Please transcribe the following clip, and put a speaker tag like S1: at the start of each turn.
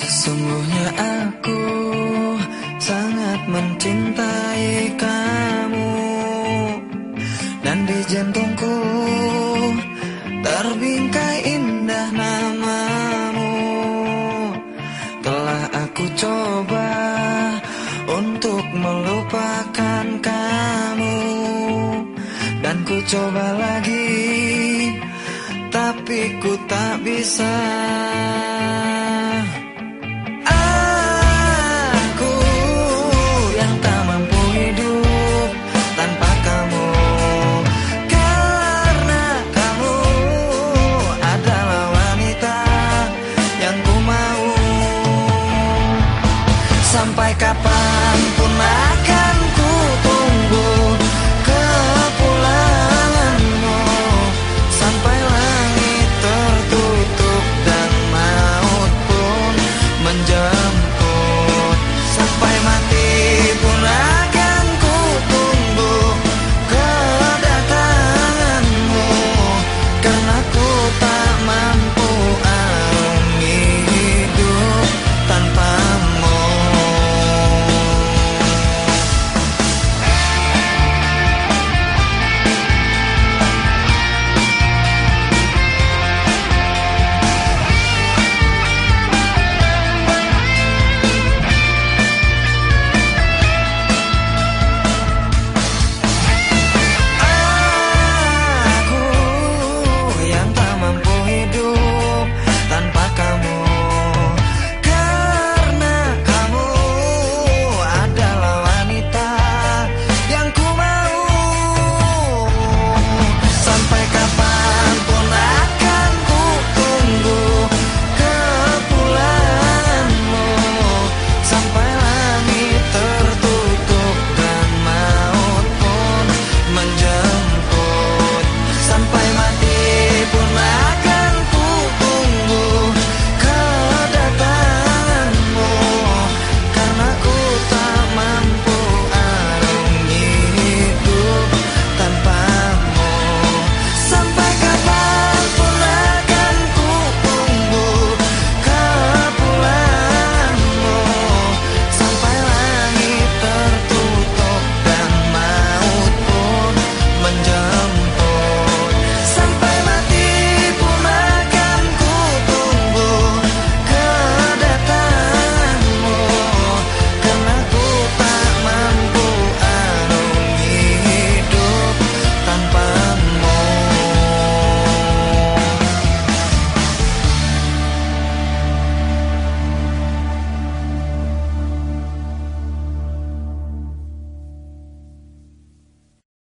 S1: Sesungguhnya aku sangat mencintai kamu. Dan di jantungku terbingkai indah namamu. Telah aku coba untuk melupakan kamu. Dan ku coba lagi tapi ku tak bisa sampai kapan pun akan ku tunggu kepulanganmu. Sampai langit tertutup dan maut pun menjemput. Sampai mati pun akan ku tunggu kedatanganmu. Karena ku tak mampu